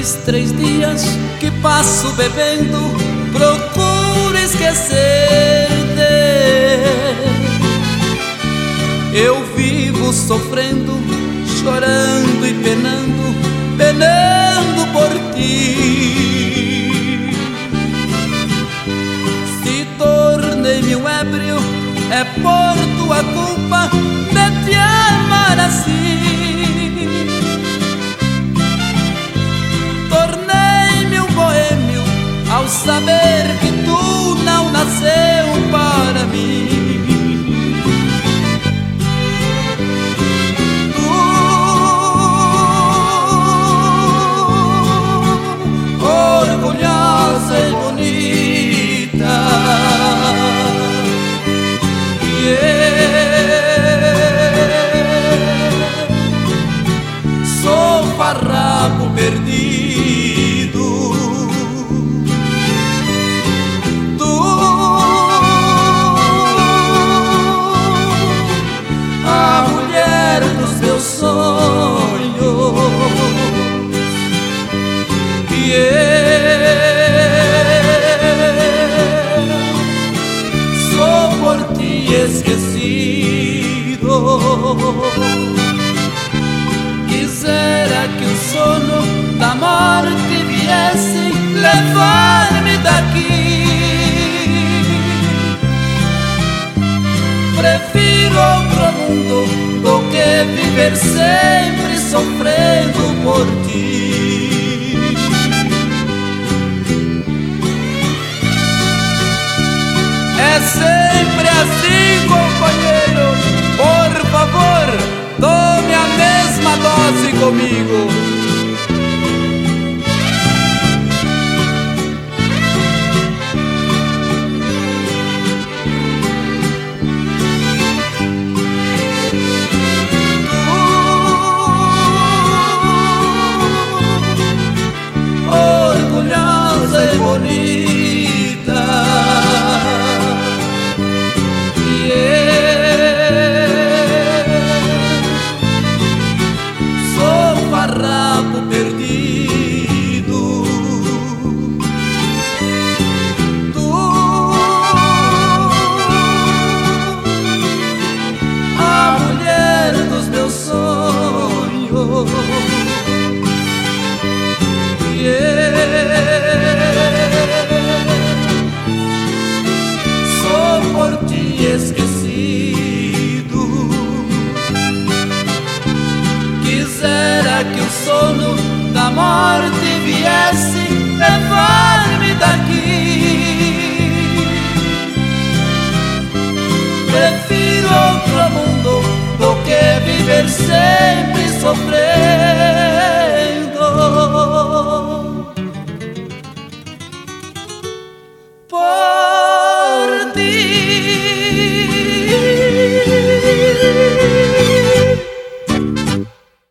Três dias que passo bebendo, procuro esquecer-te. Eu vivo sofrendo, chorando e penando, penando por ti. Se tornei-me um ébrio, é por tua culpa de te amar assim. Perdido. Tu, a mulher dos meus sonhos, e eu sou por ti esquecido. Levar-me daqui. Prefiro outro mundo do que viver sempre sofrendo por ti. É sempre assim, companheiro. Por favor, tome a mesma dose comigo. sempre sofrer.